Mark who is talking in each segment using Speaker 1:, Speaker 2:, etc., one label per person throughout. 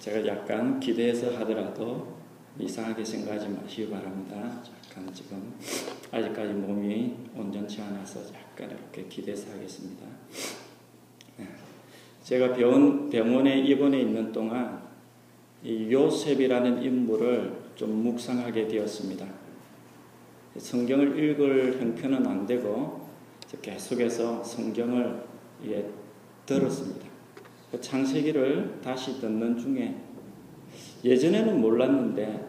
Speaker 1: 제가 약간 기대해서 하더라도 이상하게 생각하지 마시기 바랍니다. 약간 지금 아직까지 몸이 온전치 않아서 약간 이렇게 기대서 하겠습니다. 네. 제가 병원, 병원에 입원해 있는 동안 이 요셉이라는 인물을 좀 묵상하게 되었습니다. 성경을 읽을 형편은 안 되고 계속해서 성경을 예, 들었습니다. 그 창세기를 다시 듣는 중에 예전에는 몰랐는데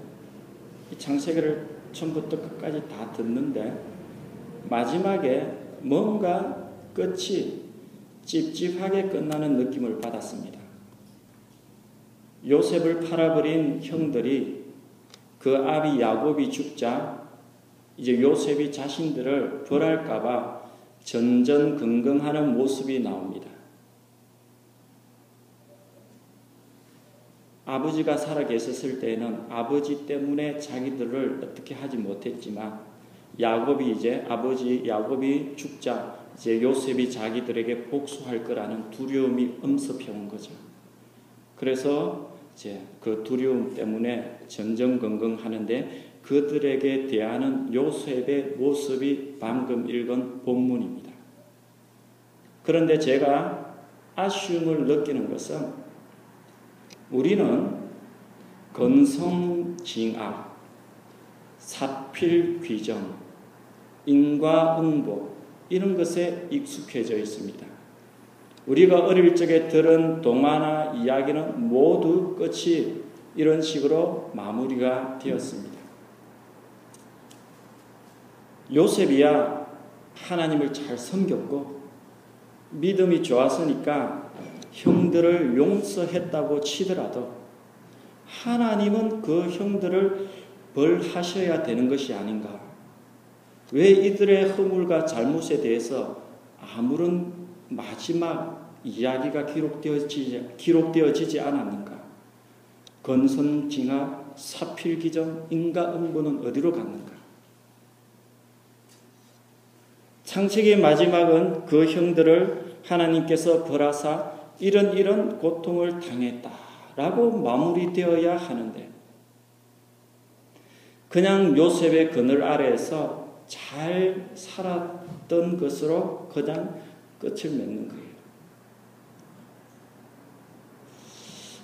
Speaker 1: 이 창세기를 처음부터 끝까지 다 듣는데 마지막에 뭔가 끝이 찝찝하게 끝나는 느낌을 받았습니다. 요셉을 팔아버린 형들이 그 아비 야곱이 죽자 이제 요셉이 자신들을 벌할까봐 전전긍긍하는 모습이 나옵니다. 아버지가 살아 계셨을 때에는 아버지 때문에 자기들을 어떻게 하지 못했지만 야곱이 이제 아버지 야곱이 죽자 이제 요셉이 자기들에게 복수할 거라는 두려움이 엄습해 온 거죠. 그래서 이제 그 두려움 때문에 전전긍긍 하는데 그들에게 대하는 요셉의 모습이 방금 읽은 본문입니다. 그런데 제가 아쉬움을 느끼는 것은 우리는 건성징악, 사필귀정, 인과응보 이런 것에 익숙해져 있습니다. 우리가 어릴 적에 들은 동화나 이야기는 모두 끝이 이런 식으로 마무리가 되었습니다. 요셉이야 하나님을 잘 섬겼고 믿음이 좋았으니까 형들을 용서했다고 치더라도 하나님은 그 형들을 벌하셔야 되는 것이 아닌가. 왜 이들의 허물과 잘못에 대해서 아무런 마지막 이야기가 기록되어지지, 기록되어지지 않았는가? 건선징악, 사필기정, 인가응보는 어디로 갔는가? 창세기의 마지막은 그 형들을 하나님께서 벌하사 이런 이런 고통을 당했다라고 마무리되어야 하는데 그냥 요셉의 그늘 아래에서 잘 살았던 것으로 그냥 끝을 맺는 거예요.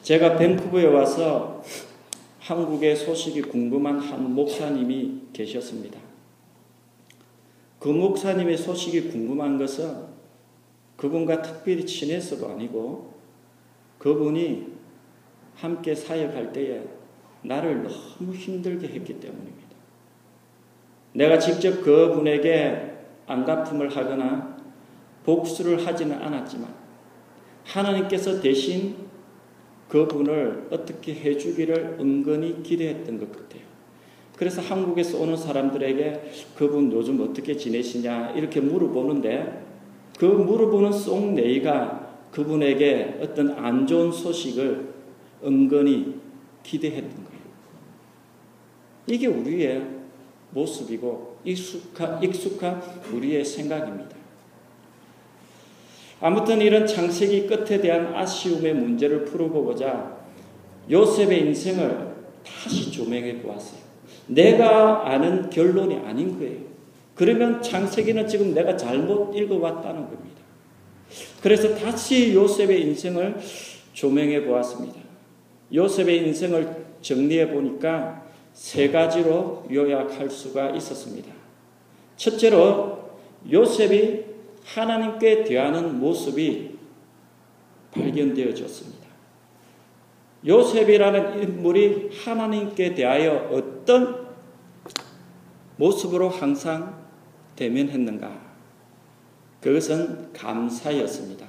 Speaker 1: 제가 밴쿠버에 와서 한국의 소식이 궁금한 한 목사님이 계셨습니다. 그 목사님의 소식이 궁금한 것은 그분과 특별히 친해서도 아니고 그분이 함께 사역할 때에 나를 너무 힘들게 했기 때문입니다. 내가 직접 그분에게 안갚음을 하거나 복수를 하지는 않았지만 하나님께서 대신 그분을 어떻게 해주기를 은근히 기대했던 것 같아요. 그래서 한국에서 오는 사람들에게 그분 요즘 어떻게 지내시냐 이렇게 물어보는데 그 물어보는 쏙내이가 그분에게 어떤 안 좋은 소식을 은근히 기대했던 거예요. 이게 우리의 모습이고 익숙한, 익숙한 우리의 생각입니다. 아무튼 이런 창세기 끝에 대한 아쉬움의 문제를 풀어보고자 요셉의 인생을 다시 조명해 보았어요. 내가 아는 결론이 아닌 거예요. 그러면 창세기는 지금 내가 잘못 읽어왔다는 겁니다. 그래서 다시 요셉의 인생을 조명해 보았습니다. 요셉의 인생을 정리해 보니까 세 가지로 요약할 수가 있었습니다. 첫째로 요셉이 하나님께 대하는 모습이 발견되어졌습니다. 요셉이라는 인물이 하나님께 대하여 어떤 모습으로 항상 대면했는가? 그것은 감사였습니다.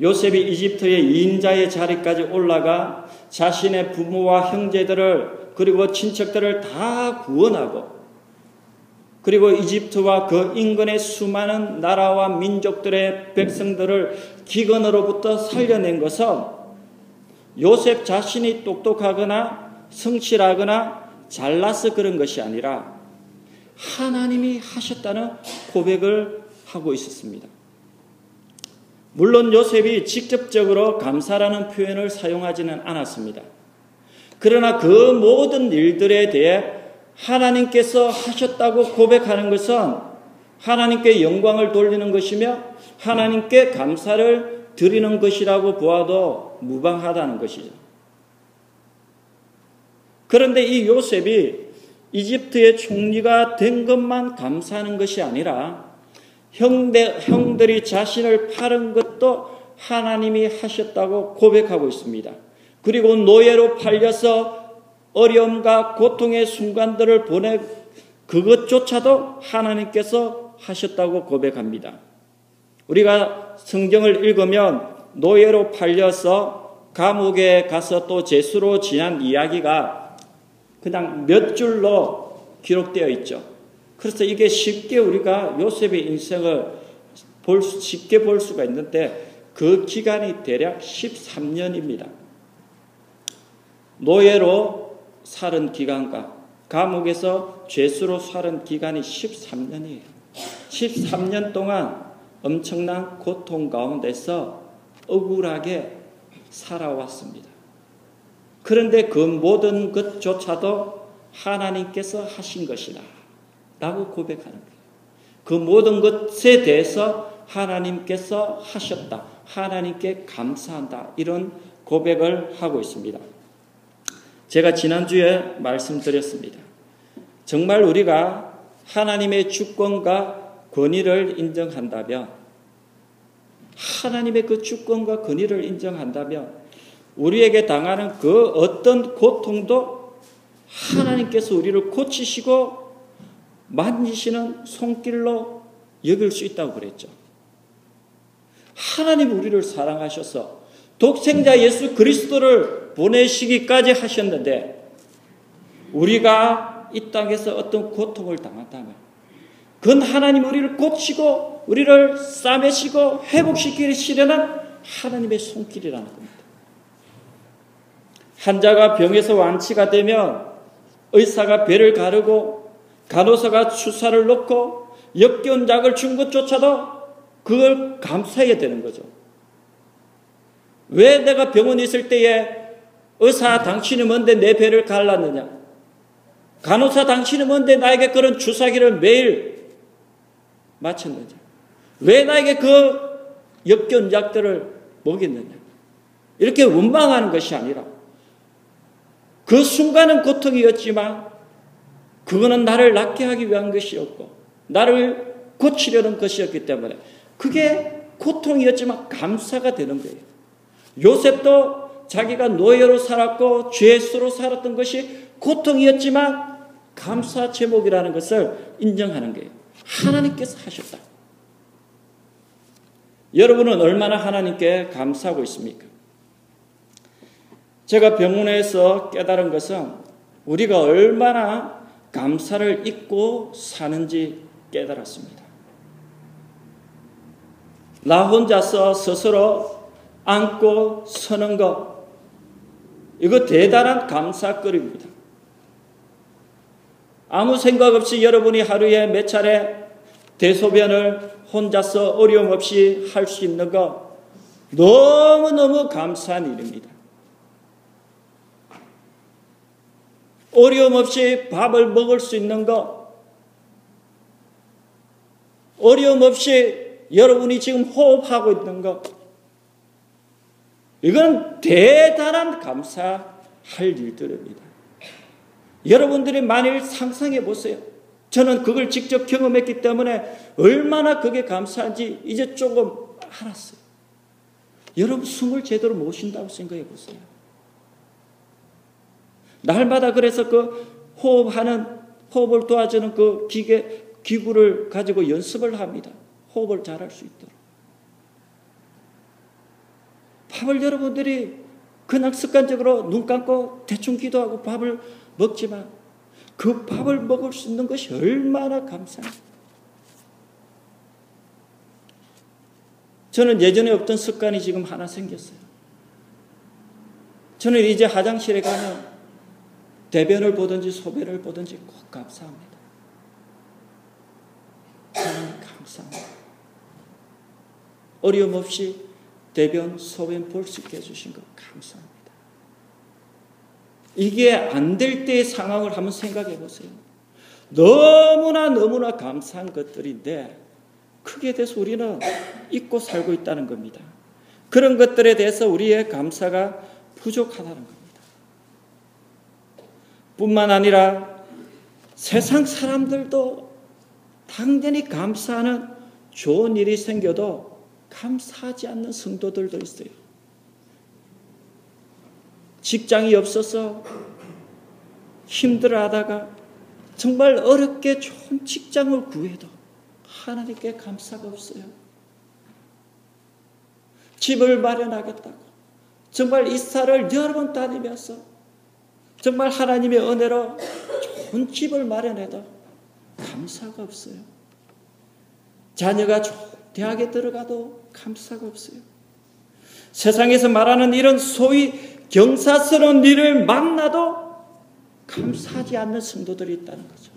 Speaker 1: 요셉이 이집트의 인자의 자리까지 올라가 자신의 부모와 형제들을 그리고 친척들을 다 구원하고 그리고 이집트와 그 인근의 수많은 나라와 민족들의 백성들을 기근으로부터 살려낸 것은 요셉 자신이 똑똑하거나 성실하거나 잘나서 그런 것이 아니라 하나님이 하셨다는 고백을 하고 있었습니다. 물론 요셉이 직접적으로 감사라는 표현을 사용하지는 않았습니다. 그러나 그 모든 일들에 대해 하나님께서 하셨다고 고백하는 것은 하나님께 영광을 돌리는 것이며 하나님께 감사를 드리는 것이라고 보아도 무방하다는 것이죠. 그런데 이 요셉이 이집트의 총리가 된 것만 감사하는 것이 아니라 형대, 형들이 자신을 파는 것도 하나님이 하셨다고 고백하고 있습니다. 그리고 노예로 팔려서 어려움과 고통의 순간들을 보내 그것조차도 하나님께서 하셨다고 고백합니다. 우리가 성경을 읽으면 노예로 팔려서 감옥에 가서 또 재수로 지난 이야기가 그냥 몇 줄로 기록되어 있죠. 그래서 이게 쉽게 우리가 요셉의 인생을 볼 수, 쉽게 볼 수가 있는데 그 기간이 대략 13년입니다. 노예로 살은 기간과 감옥에서 죄수로 살은 기간이 13년이에요. 13년 동안 엄청난 고통 가운데서 억울하게 살아왔습니다. 그런데 그 모든 것조차도 하나님께서 하신 것이다. 라고 고백하는 거예요. 그 모든 것에 대해서 하나님께서 하셨다. 하나님께 감사한다. 이런 고백을 하고 있습니다. 제가 지난주에 말씀드렸습니다. 정말 우리가 하나님의 주권과 권위를 인정한다면, 하나님의 그 주권과 권위를 인정한다면, 우리에게 당하는 그 어떤 고통도 하나님께서 우리를 고치시고 만지시는 손길로 여길 수 있다고 그랬죠. 하나님 우리를 사랑하셔서 독생자 예수 그리스도를 보내시기까지 하셨는데 우리가 이 땅에서 어떤 고통을 당한다면 그건 하나님 우리를 고치고 우리를 싸매시고 회복시키시려는 하나님의 손길이라는 겁니다. 환자가 병에서 완치가 되면 의사가 배를 가르고 간호사가 주사를 놓고 역겨운 약을 준 것조차도 그걸 감사해야 되는 거죠. 왜 내가 병원에 있을 때에 의사 당신이 뭔데 내 배를 갈랐느냐? 간호사 당신이 뭔데 나에게 그런 주사기를 매일 맞췄느냐? 왜 나에게 그 역겨운 약들을 먹였느냐? 이렇게 원망하는 것이 아니라 그 순간은 고통이었지만 그거는 나를 낫게 하기 위한 것이었고, 나를 고치려는 것이었기 때문에, 그게 고통이었지만 감사가 되는 거예요. 요셉도 자기가 노예로 살았고, 죄수로 살았던 것이 고통이었지만, 감사 제목이라는 것을 인정하는 거예요. 하나님께서 하셨다. 여러분은 얼마나 하나님께 감사하고 있습니까? 제가 병원에서 깨달은 것은 우리가 얼마나 감사를 잊고 사는지 깨달았습니다. 나 혼자서 스스로 안고 서는 것, 이거 대단한 감사거리입니다. 아무 생각 없이 여러분이 하루에 몇 차례 대소변을 혼자서 어려움 없이 할 수 있는 것, 너무너무 감사한 일입니다. 어려움 없이 밥을 먹을 수 있는 것, 어려움 없이 여러분이 지금 호흡하고 있는 것, 이건 대단한 감사할 일들입니다. 여러분들이 만일 상상해 보세요. 저는 그걸 직접 경험했기 때문에 얼마나 그게 감사한지 이제 조금 알았어요. 여러분 숨을 제대로 못 쉰다고 생각해 보세요. 날마다 그래서 그 호흡하는 호흡을 도와주는 그 기계 기구를 가지고 연습을 합니다. 호흡을 잘할 수 있도록. 밥을 여러분들이 그냥 습관적으로 눈 감고 대충 기도하고 밥을 먹지만 그 밥을 먹을 수 있는 것이 얼마나 감사합니다. 저는 예전에 없던 습관이 지금 하나 생겼어요. 저는 이제 화장실에 가면 대변을 보든지 소변을 보든지 꼭 감사합니다. 하나님 감사합니다. 어려움 없이 대변, 소변 볼 수 있게 해주신 것 감사합니다. 이게 안 될 때의 상황을 한번 생각해 보세요. 너무나 너무나 감사한 것들인데 크게 대해서 우리는 잊고 살고 있다는 겁니다. 그런 것들에 대해서 우리의 감사가 부족하다는 겁니다. 뿐만 아니라 세상 사람들도 당연히 감사하는 좋은 일이 생겨도 감사하지 않는 성도들도 있어요. 직장이 없어서 힘들어 하다가 정말 어렵게 좋은 직장을 구해도 하나님께 감사가 없어요. 집을 마련하겠다고 정말 이사를 여러 번 다니면서 정말 하나님의 은혜로 좋은 집을 마련해도 감사가 없어요. 자녀가 대학에 들어가도 감사가 없어요. 세상에서 말하는 이런 소위 경사스러운 일을 만나도 감사하지 않는 성도들이 있다는 거죠.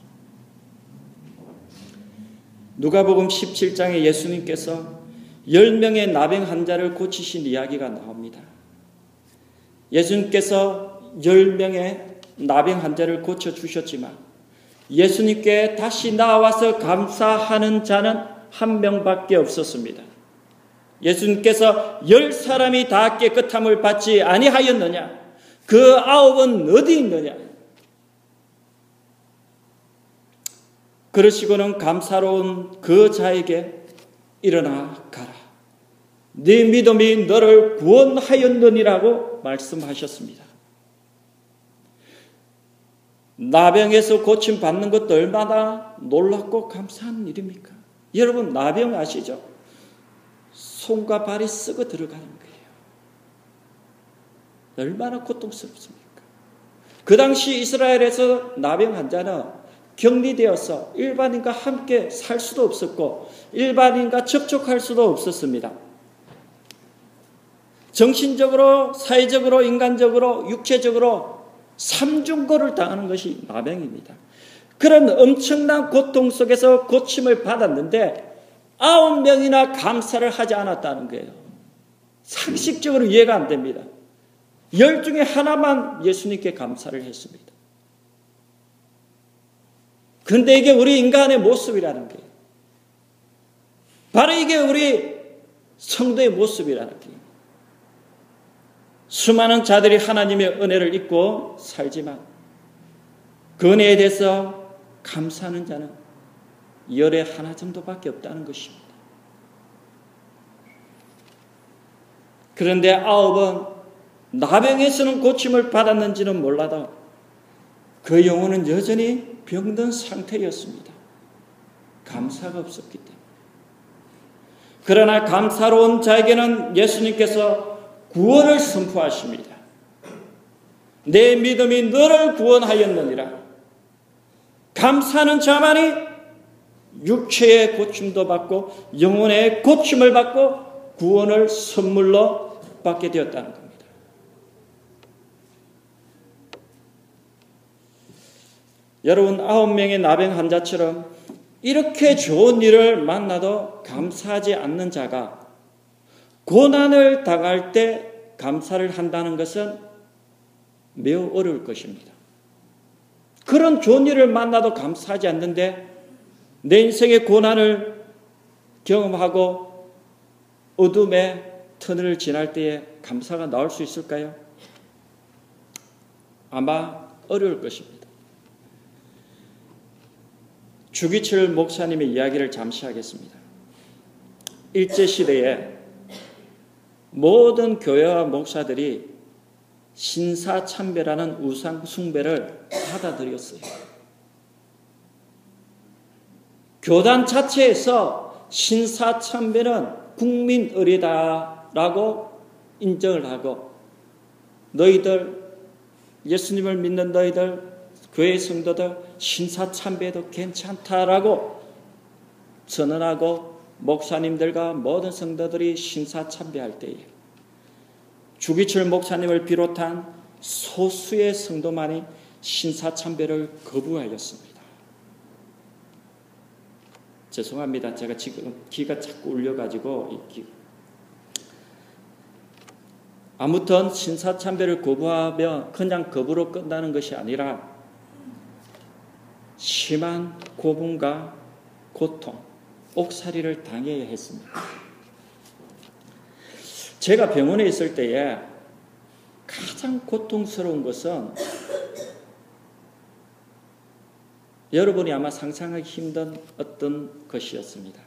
Speaker 1: 누가복음 17장에 예수님께서 10명의 나병 환자를 고치신 이야기가 나옵니다. 예수님께서 10명의 나병 환자를 고쳐 주셨지만 예수님께 다시 나와서 감사하는 자는 한 명밖에 없었습니다. 예수님께서 열 사람이 다 깨끗함을 받지 아니하였느냐? 그 아홉은 어디 있느냐? 그러시고는 감사로운 그 자에게 일어나 가라. 네 믿음이 너를 구원하였느니라고 말씀하셨습니다. 나병에서 고침 받는 것도 얼마나 놀랍고 감사한 일입니까? 여러분 나병 아시죠? 손과 발이 썩어 들어가는 거예요. 얼마나 고통스럽습니까? 그 당시 이스라엘에서 나병 환자는 격리되어서 일반인과 함께 살 수도 없었고 일반인과 접촉할 수도 없었습니다. 정신적으로, 사회적으로, 인간적으로, 육체적으로 삼중고를 당하는 것이 나병입니다. 그런 엄청난 고통 속에서 고침을 받았는데 아홉 명이나 감사를 하지 않았다는 거예요. 상식적으로 이해가 안 됩니다. 열 중에 하나만 예수님께 감사를 했습니다. 근데 이게 우리 인간의 모습이라는 게 바로 이게 우리 성도의 모습이라는 게 수많은 자들이 하나님의 은혜를 잊고 살지만 그 은혜에 대해서 감사하는 자는 열에 하나 정도밖에 없다는 것입니다. 그런데 아홉은 나병에서는 고침을 받았는지는 몰라도 그 영혼은 여전히 병든 상태였습니다. 감사가 없었기 때문에. 그러나 감사로운 자에게는 예수님께서 구원을 선포하십니다. 내 믿음이 너를 구원하였느니라. 감사하는 자만이 육체의 고침도 받고 영혼의 고침을 받고 구원을 선물로 받게 되었다는 겁니다. 여러분 아홉 명의 나병 환자처럼 이렇게 좋은 일을 만나도 감사하지 않는 자가 고난을 당할 때 감사를 한다는 것은 매우 어려울 것입니다. 그런 좋은 일을 만나도 감사하지 않는데 내 인생의 고난을 경험하고 어둠의 터널을 지날 때에 감사가 나올 수 있을까요? 아마 어려울 것입니다. 주기철 목사님의 이야기를 잠시 하겠습니다. 일제시대에 모든 교회와 목사들이 신사 참배라는 우상 숭배를 받아들였어요. 교단 자체에서 신사 참배는 국민의례다라고 인정을 하고 너희들 예수님을 믿는 너희들 교회 성도들 신사 참배도 괜찮다라고 선언하고 목사님들과 모든 성도들이 신사참배할 때에 주기철 목사님을 비롯한 소수의 성도만이 신사참배를 거부하였습니다. 죄송합니다. 제가 지금 귀가 자꾸 울려가지고 아무튼 신사참배를 거부하며 그냥 거부로 끝나는 것이 아니라 심한 고분과 고통, 옥살이를 당해야 했습니다. 제가 병원에 있을 때에 가장 고통스러운 것은 여러분이 아마 상상하기 힘든 어떤 것이었습니다.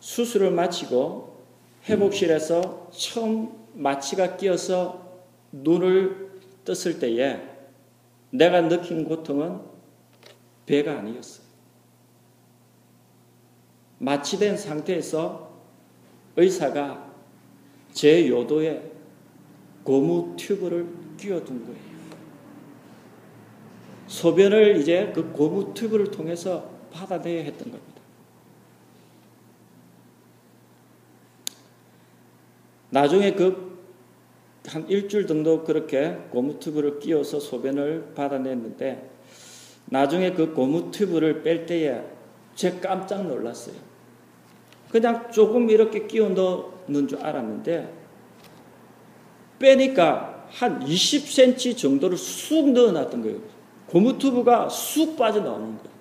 Speaker 1: 수술을 마치고 회복실에서 처음 마취가 끼어서 눈을 떴을 때에 내가 느낀 고통은 배가 아니었어요. 마취된 상태에서 의사가 제 요도에 고무 튜브를 끼워둔 거예요. 소변을 이제 그 고무 튜브를 통해서 받아내야 했던 겁니다. 나중에 그 한 일주일 정도 그렇게 고무 튜브를 끼워서 소변을 받아냈는데 나중에 그 고무 튜브를 뺄 때에 제 깜짝 놀랐어요. 그냥 조금 이렇게 끼워 넣는 줄 알았는데 빼니까 한 20cm 정도를 쑥 넣어놨던 거예요. 고무 튜브가 쑥 빠져나오는 거예요.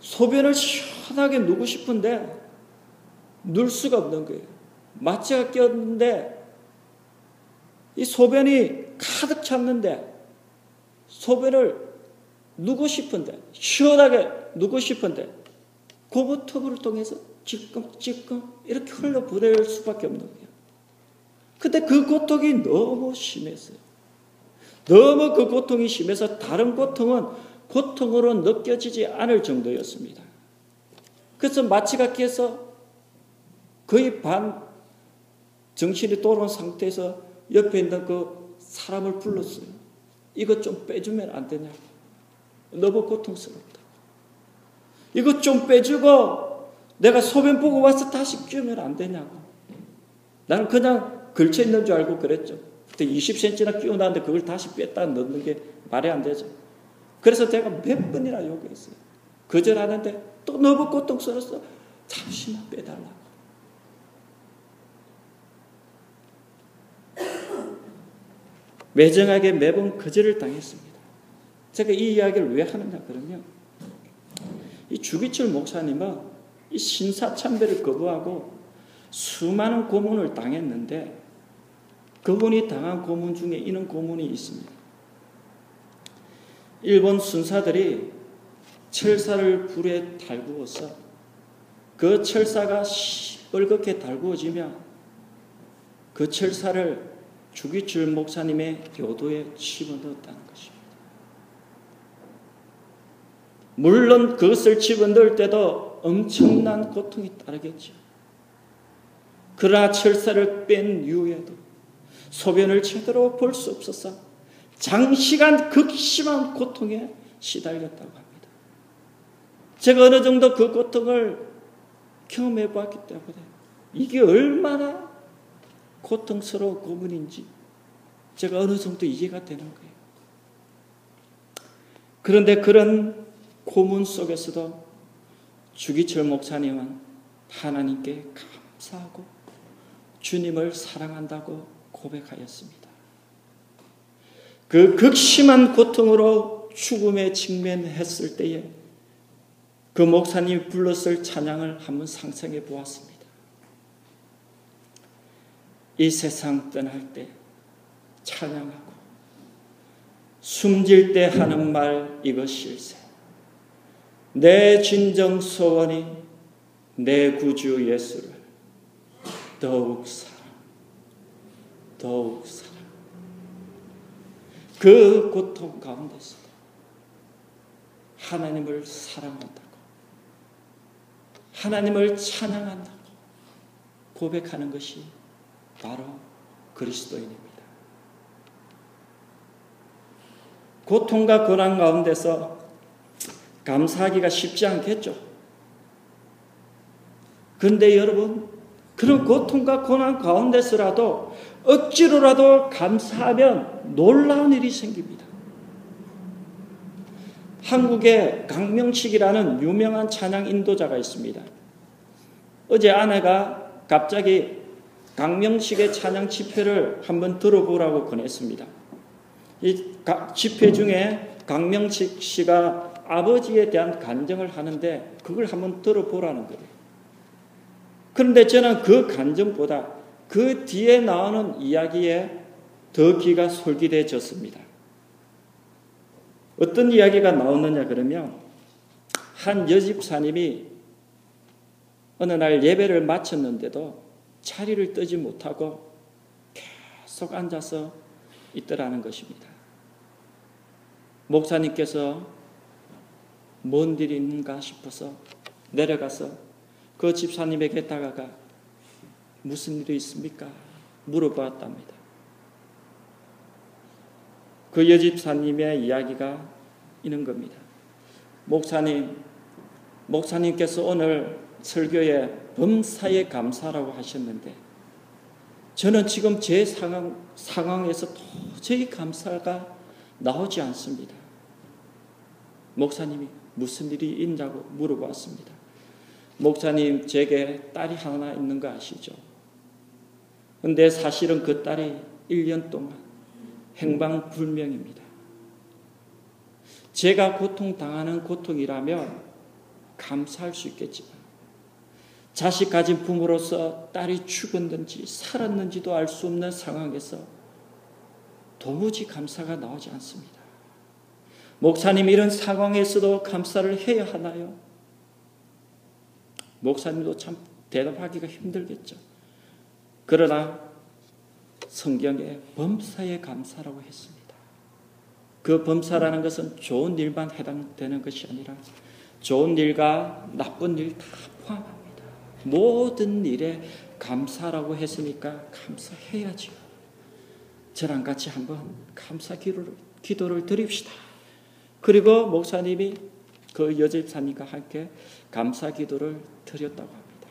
Speaker 1: 소변을 시원하게 누고 싶은데 눌 수가 없는 거예요. 마취가 꼈는데 이 소변이 가득 찼는데 소변을 누고 싶은데 시원하게 누고 싶은데 고무 튜브를 통해서 찔끔찔끔 이렇게 흘러보낼 수밖에 없는 거예요. 근데 그 고통이 너무 심했어요. 너무 그 고통이 심해서 다른 고통은 고통으로 느껴지지 않을 정도였습니다. 그래서 마취가 끼어서 거의 반 정신이 돌아온 상태에서 옆에 있는 그 사람을 불렀어요. 이것 좀 빼주면 안 되냐고. 너무 고통스럽다. 이것 좀 빼주고 내가 소변 보고 와서 다시 끼우면 안 되냐고. 나는 그냥 걸쳐 있는 줄 알고 그랬죠. 그때 20cm나 끼워 놨는데 그걸 다시 뺐다 넣는 게 말이 안 되죠. 그래서 제가 몇 번이나 요구했어요. 거절하는데 또 너무 고통스러워서 잠시만 빼달라고. 매정하게 매번 거절을 당했습니다. 제가 이 이야기를 왜 하느냐 그러면 이 주기철 목사님은 이 신사참배를 거부하고 수많은 고문을 당했는데 그분이 당한 고문 중에 이런 고문이 있습니다. 일본 순사들이 철사를 불에 달구어서 그 철사가 시뻘겋게 달구어지면 그 철사를 주기철 목사님의 교도에 집어넣었다는 것입니다. 물론 그것을 집어넣을 때도 엄청난 고통이 따르겠죠. 그러나 철사를 뺀 이후에도 소변을 제대로 볼 수 없어서 장시간 극심한 고통에 시달렸다고 합니다. 제가 어느 정도 그 고통을 경험해 보았기 때문에 이게 얼마나 고통스러운 고문인지 제가 어느 정도 이해가 되는 거예요. 그런데 그런 고문 속에서도 주기철 목사님은 하나님께 감사하고 주님을 사랑한다고 고백하였습니다. 그 극심한 고통으로 죽음에 직면했을 때에 그 목사님이 불렀을 찬양을 한번 상상해 보았습니다. 이 세상 떠날 때 찬양하고 숨질 때 하는 말 이것일세. 내 진정 소원이 내 구주 예수를 더욱 사랑, 더욱 사랑. 그 고통 가운데서 하나님을 사랑한다고, 하나님을 찬양한다고 고백하는 것이 바로 그리스도인입니다. 고통과 고난 가운데서 감사하기가 쉽지 않겠죠. 근데 여러분, 그런 고통과 고난 가운데서라도 억지로라도 감사하면 놀라운 일이 생깁니다. 한국에 강명식이라는 유명한 찬양 인도자가 있습니다. 어제 아내가 갑자기 강명식의 찬양 집회를 한번 들어보라고 권했습니다. 이 집회 중에 강명식 씨가 아버지에 대한 간증을 하는데 그걸 한번 들어보라는 거예요. 그런데 저는 그 간증보다 그 뒤에 나오는 이야기에 더 귀가 솔깃해졌습니다. 어떤 이야기가 나오느냐 그러면 한 여집사님이 어느 날 예배를 마쳤는데도 자리를 뜨지 못하고 계속 앉아서 있더라는 것입니다. 목사님께서 뭔 일이 있는가 싶어서 내려가서 그 집사님에게 다가가 무슨 일이 있습니까? 물어보았답니다. 그 여집사님의 이야기가 있는 겁니다. 목사님, 목사님께서 오늘 설교에 범사에 감사라고 하셨는데 저는 지금 제 상황, 상황에서 도저히 감사가 나오지 않습니다. 목사님이 무슨 일이 있냐고 물어봤습니다. 목사님, 제게 딸이 하나 있는 거 아시죠? 근데 사실은 그 딸이 1년 동안 행방불명입니다. 제가 고통당하는 고통이라면 감사할 수 있겠지만 자식 가진 부모로서 딸이 죽었는지 살았는지도 알 수 없는 상황에서 도무지 감사가 나오지 않습니다. 목사님 이런 상황에서도 감사를 해야 하나요? 목사님도 참 대답하기가 힘들겠죠. 그러나 성경에 범사에 감사라고 했습니다. 그 범사라는 것은 좋은 일만 해당되는 것이 아니라 좋은 일과 나쁜 일 다 포함합니다. 모든 일에 감사라고 했으니까 감사해야지요. 저랑 같이 한번 감사 기도를, 기도를 드립시다. 그리고 목사님이 그 여집사님과 함께 감사 기도를 드렸다고 합니다.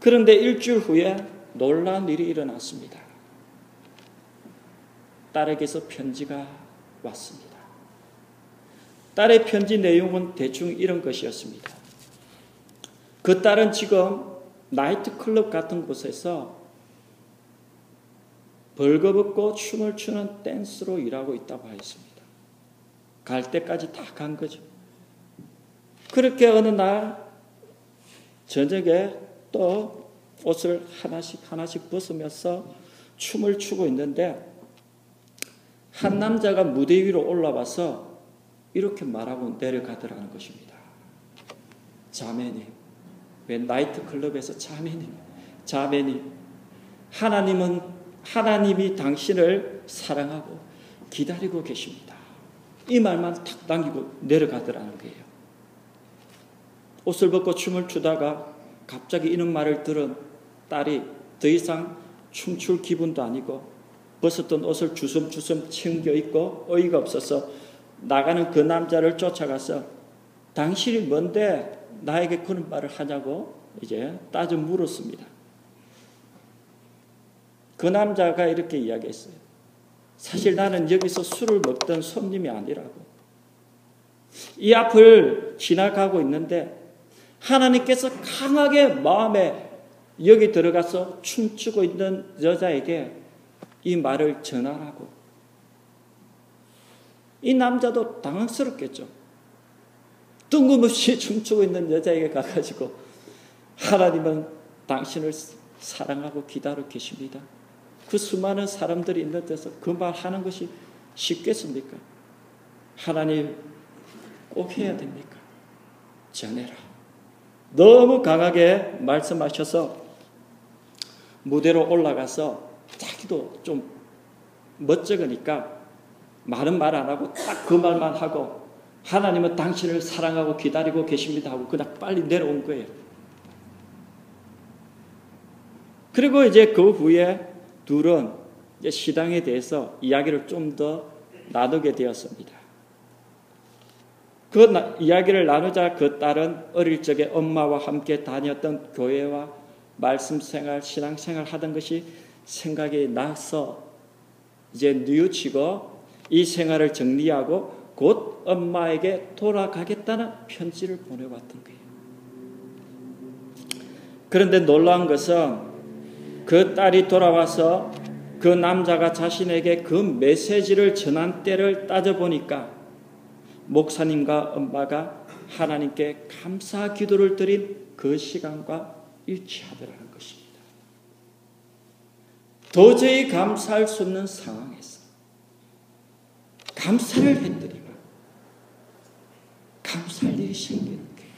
Speaker 1: 그런데 일주일 후에 놀라운 일이 일어났습니다. 딸에게서 편지가 왔습니다. 딸의 편지 내용은 대충 이런 것이었습니다. 그 딸은 지금 나이트클럽 같은 곳에서 벌거벗고 춤을 추는 댄스로 일하고 있다고 하였습니다. 갈 때까지 다 간 거죠. 그렇게 어느 날 저녁에 또 옷을 하나씩 하나씩 벗으면서 춤을 추고 있는데 한 남자가 무대 위로 올라와서 이렇게 말하고 내려가더라는 것입니다. 자매님, 왜 나이트 클럽에서 자매님, 자매님, 하나님은 하나님이 당신을 사랑하고 기다리고 계십니다. 이 말만 탁 당기고 내려가더라는 거예요. 옷을 벗고 춤을 추다가 갑자기 이런 말을 들은 딸이 더 이상 춤출 기분도 아니고 벗었던 옷을 주섬주섬 챙겨 입고 어이가 없어서 나가는 그 남자를 쫓아가서 당신이 뭔데 나에게 그런 말을 하냐고 이제 따져 물었습니다. 그 남자가 이렇게 이야기했어요. 사실 나는 여기서 술을 먹던 손님이 아니라고. 이 앞을 지나가고 있는데 하나님께서 강하게 마음에 여기 들어가서 춤추고 있는 여자에게 이 말을 전하라고. 이 남자도 당황스럽겠죠. 뜬금없이 춤추고 있는 여자에게 가가지고 하나님은 당신을 사랑하고 기다려 계십니다. 그 수많은 사람들이 있는 데서 그 말 하는 것이 쉽겠습니까? 하나님 꼭 해야 됩니까? 전해라. 너무 강하게 말씀하셔서 무대로 올라가서 자기도 좀 멋쩍으니까 말은 말 안 하고 딱 그 말만 하고 하나님은 당신을 사랑하고 기다리고 계십니다 하고 그냥 빨리 내려온 거예요. 그리고 이제 그 후에 둘은 시당에 대해서 이야기를 좀 더 나누게 되었습니다. 그 나, 이야기를 나누자 그 딸은 어릴 적에 엄마와 함께 다녔던 교회와 말씀 생활, 신앙 생활 하던 것이 생각이 나서 이제 뉘우치고 이 생활을 정리하고 곧 엄마에게 돌아가겠다는 편지를 보내왔던 거예요. 그런데 놀라운 것은 그 딸이 돌아와서 그 남자가 자신에게 그 메시지를 전한 때를 따져보니까 목사님과 엄마가 하나님께 감사 기도를 드린 그 시간과 일치하더라는 것입니다. 도저히 감사할 수 없는 상황에서 감사를 했더니만 감사할 일이 생기는 거예요.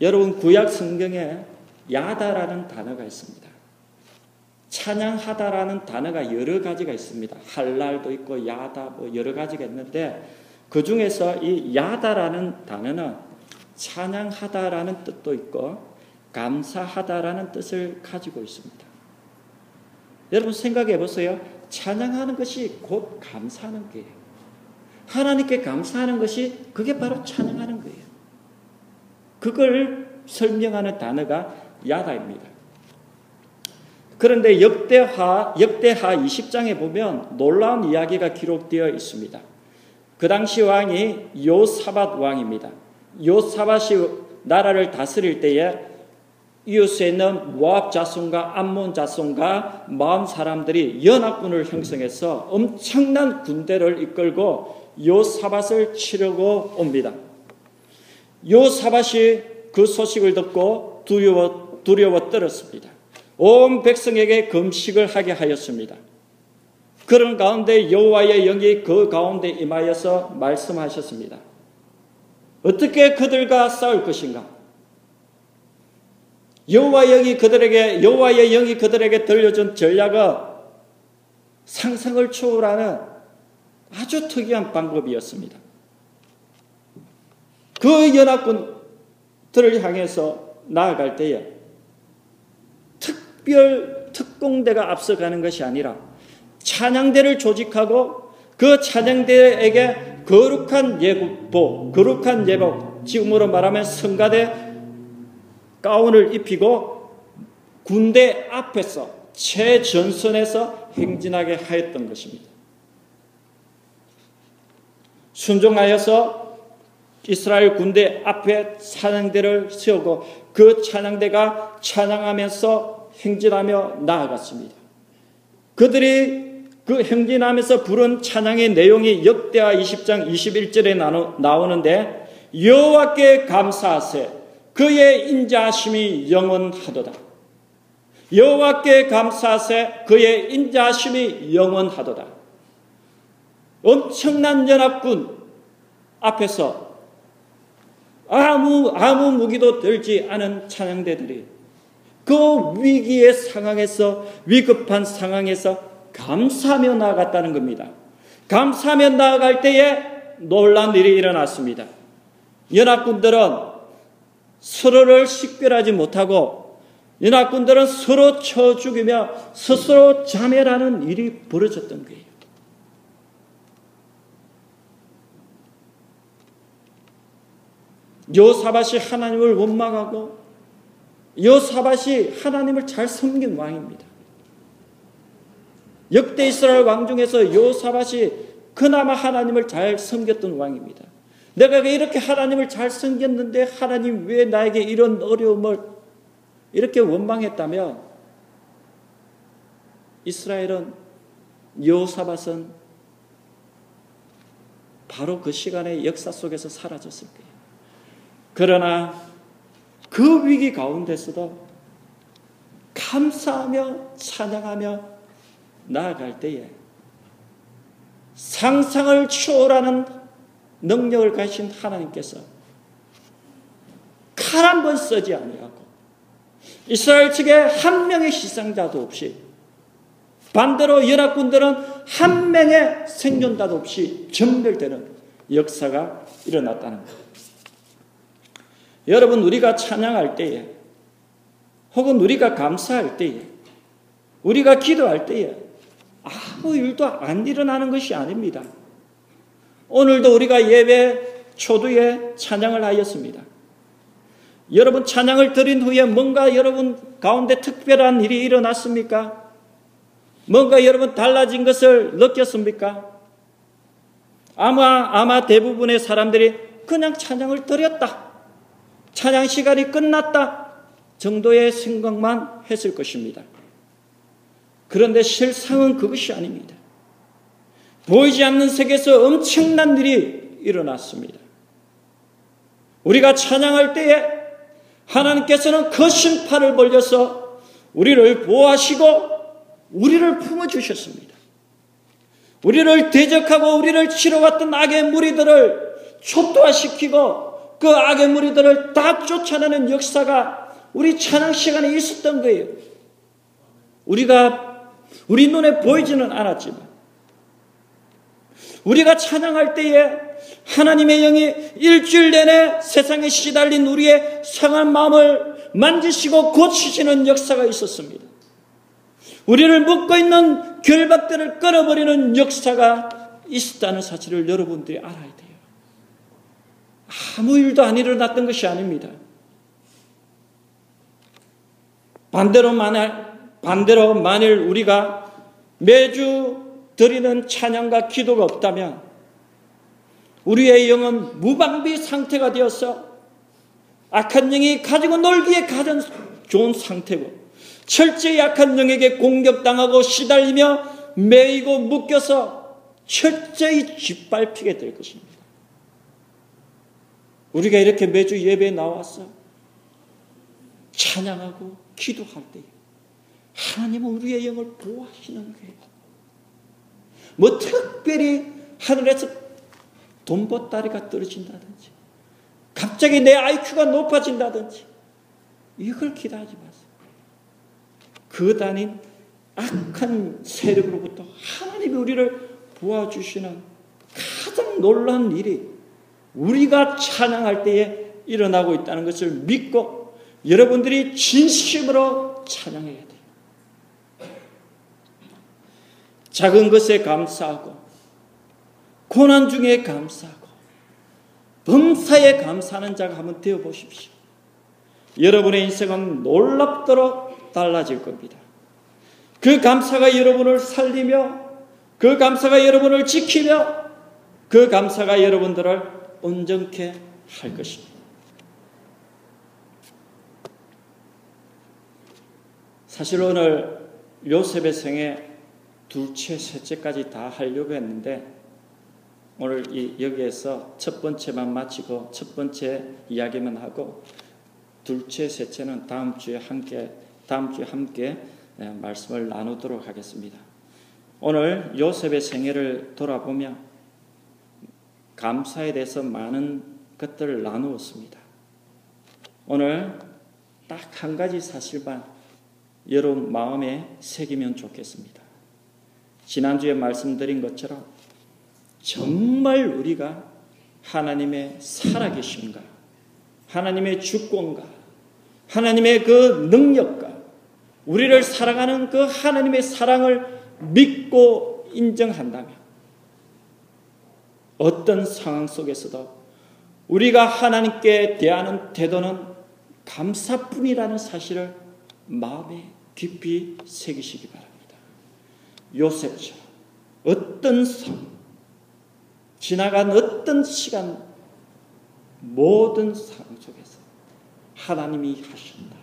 Speaker 1: 여러분 구약 성경에 야다라는 단어가 있습니다. 찬양하다라는 단어가 여러 가지가 있습니다. 할랄도 있고 야다 뭐 여러 가지가 있는데 그 중에서 이 야다라는 단어는 찬양하다라는 뜻도 있고 감사하다라는 뜻을 가지고 있습니다. 여러분 생각해 보세요. 찬양하는 것이 곧 감사하는 거예요. 하나님께 감사하는 것이 그게 바로 찬양하는 거예요. 그걸 설명하는 단어가 야다입니다. 그런데 역대하 역대하 20장에 보면 놀라운 이야기가 기록되어 있습니다. 그 당시 왕이 요사밧 왕입니다. 요사밧이 나라를 다스릴 때에 이웃에 있는 모압 자손과 암몬 자손과 마음 사람들이 연합군을 형성해서 엄청난 군대를 이끌고 요사밧을 치려고 옵니다. 요사밧이 그 소식을 듣고 두려워 두려워 떨었습니다. 온 백성에게 금식을 하게 하였습니다. 그런 가운데 여호와의 영이 그 가운데 임하여서 말씀하셨습니다. 어떻게 그들과 싸울 것인가? 여호와 영이 그들에게 여호와의 영이 그들에게 들려준 전략은 상상을 초월하는 아주 특이한 방법이었습니다. 그 연합군들을 향해서 나아갈 때에 특별 특공대가 앞서가는 것이 아니라 찬양대를 조직하고 그 찬양대에게 거룩한 예복, 거룩한 예복, 지금으로 말하면 성가대 가운을 입히고 군대 앞에서 최전선에서 행진하게 하였던 것입니다. 순종하여서 이스라엘 군대 앞에 찬양대를 세우고 그 찬양대가 찬양하면서 행진하며 나아갔습니다. 그들이 그 행진하면서 부른 찬양의 내용이 역대하 20장 21절에 나오는데 여호와께 감사하세 그의 인자하심이 영원하도다. 여호와께 감사하세 그의 인자하심이 영원하도다. 엄청난 연합군 앞에서 아무 아무 무기도 들지 않은 찬양대들이 그 위기의 상황에서 위급한 상황에서 감사하며 나아갔다는 겁니다. 감사하며 나아갈 때에 놀란 일이 일어났습니다. 연합군들은 서로를 식별하지 못하고 연합군들은 서로 쳐 죽이며 스스로 자멸하는 일이 벌어졌던 거예요. 요사밭이 하나님을 원망하고 요사밭이 하나님을 잘 섬긴 왕입니다. 역대 이스라엘 왕 중에서 요사밭이 그나마 하나님을 잘 섬겼던 왕입니다. 내가 이렇게 하나님을 잘 섬겼는데 하나님 왜 나에게 이런 어려움을 이렇게 원망했다면 이스라엘은 요사밭은 바로 그 시간의 역사 속에서 사라졌을 거예요. 그러나 그 위기 가운데서도 감사하며 찬양하며 나아갈 때에 상상을 초월하는 능력을 가신 하나님께서 칼 한 번 쓰지 아니하고 이스라엘 측에 한 명의 희생자도 없이 반대로 연합군들은 한 명의 생존자도 없이 전멸되는 역사가 일어났다는 것. 여러분 우리가 찬양할 때에 혹은 우리가 감사할 때에 우리가 기도할 때에 아무 일도 안 일어나는 것이 아닙니다. 오늘도 우리가 예배 초두에 찬양을 하였습니다. 여러분 찬양을 드린 후에 뭔가 여러분 가운데 특별한 일이 일어났습니까? 뭔가 여러분 달라진 것을 느꼈습니까? 아마 아마 대부분의 사람들이 그냥 찬양을 드렸다. 찬양 시간이 끝났다 정도의 생각만 했을 것입니다. 그런데 실상은 그것이 아닙니다. 보이지 않는 세계에서 엄청난 일이 일어났습니다. 우리가 찬양할 때에 하나님께서는 거신 팔을 벌려서 우리를 보호하시고 우리를 품어주셨습니다. 우리를 대적하고 우리를 치러왔던 악의 무리들을 초토화시키고 그 악의 무리들을 다 쫓아내는 역사가 우리 찬양 시간에 있었던 거예요. 우리가 우리 눈에 보이지는 않았지만 우리가 찬양할 때에 하나님의 영이 일주일 내내 세상에 시달린 우리의 상한 마음을 만지시고 고치시는 역사가 있었습니다. 우리를 묶고 있는 결박들을 끊어버리는 역사가 있었다는 사실을 여러분들이 알아야 돼요. 아무 일도 안 일어났던 것이 아닙니다. 반대로 만일, 반대로 만일 우리가 매주 드리는 찬양과 기도가 없다면 우리의 영은 무방비 상태가 되어서 악한 영이 가지고 놀기에 가장 좋은 상태고 철저히 약한 영에게 공격당하고 시달리며 매이고 묶여서 철저히 짓밟히게 될 것입니다. 우리가 이렇게 매주 예배에 나와서 찬양하고 기도할 때 하나님은 우리의 영을 보호하시는 거예요. 뭐 특별히 하늘에서 돈보따리가 떨어진다든지 갑자기 내 IQ가 높아진다든지 이걸 기대하지 마세요. 그 단인 악한 세력으로부터 하나님이 우리를 도와주시는 가장 놀라운 일이 우리가 찬양할 때에 일어나고 있다는 것을 믿고 여러분들이 진심으로 찬양해야 돼요. 작은 것에 감사하고 고난 중에 감사하고 범사에 감사하는 자가 한번 되어 보십시오. 여러분의 인생은 놀랍도록 달라질 겁니다. 그 감사가 여러분을 살리며 그 감사가 여러분을 지키며 그 감사가 여러분들을 온전케 할 것입니다. 사실 오늘 요셉의 생에 둘째, 셋째까지 다 하려고 했는데 오늘 이 여기에서 첫 번째만 마치고 첫 번째 이야기만 하고 둘째, 셋째는 다음 주에 함께 다음 주에 함께 예, 말씀을 나누도록 하겠습니다. 오늘 요셉의 생애를 돌아보며 감사에 대해서 많은 것들을 나누었습니다. 오늘 딱 한 가지 사실만 여러분 마음에 새기면 좋겠습니다. 지난주에 말씀드린 것처럼 정말 우리가 하나님의 살아계심과 하나님의 주권과 하나님의 그 능력과 우리를 사랑하는 그 하나님의 사랑을 믿고 인정한다면 어떤 상황 속에서도 우리가 하나님께 대하는 태도는 감사뿐이라는 사실을 마음에 깊이 새기시기 바랍니다. 요셉처럼 어떤 삶, 지나간 어떤 시간, 모든 상황 속에서 하나님이 하신다.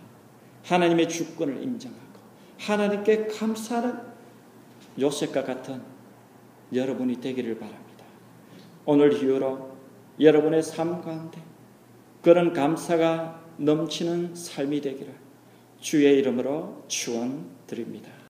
Speaker 1: 하나님의 주권을 인정하고 하나님께 감사하는 요셉과 같은 여러분이 되기를 바랍니다. 오늘 이후로 여러분의 삶 가운데 그런 감사가 넘치는 삶이 되기를 주의 이름으로 축원드립니다.